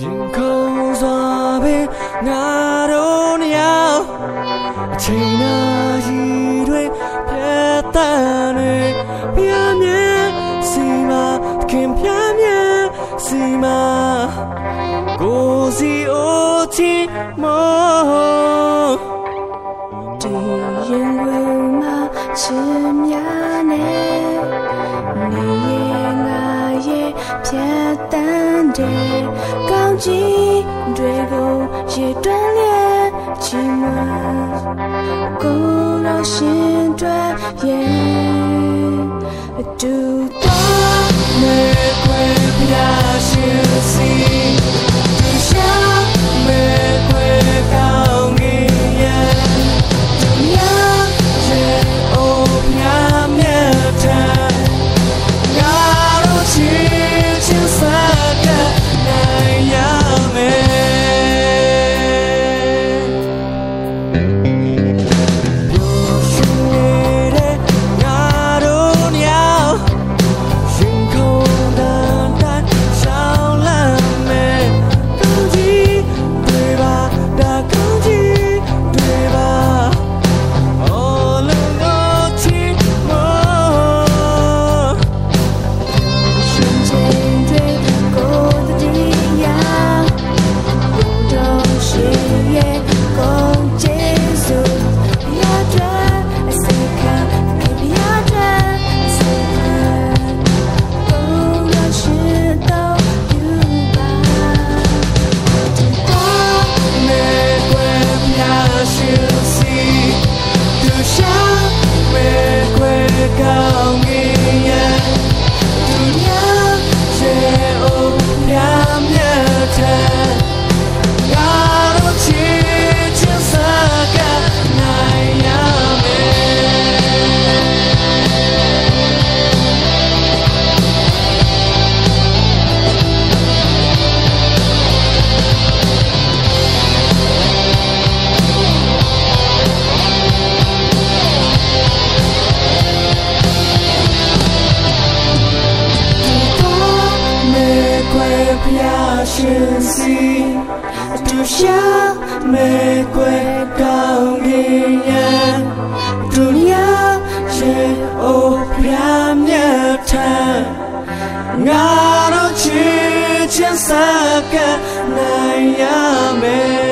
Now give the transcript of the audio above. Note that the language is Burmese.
ရင်ခုန်စွာပင်ငါတို့နှစ်ယောက်အချိန်နာကြီးတွေဖက်တန်တွေပြမြဲစီမခင်ပြမြဲစီမကိုစီအိုတီမော န်းတဲ့ကောင်းကြီးတွေကိုရေတွန်းလျက်ချီးမွမ်း ရှင်စီအတူရှာမေကွယ်ကောင်းကင်ရန်ဒုနီယာရေအိုဖျားမြတ်ထံငါတို့ချစ်ချင်စကနိုင်ရမယ်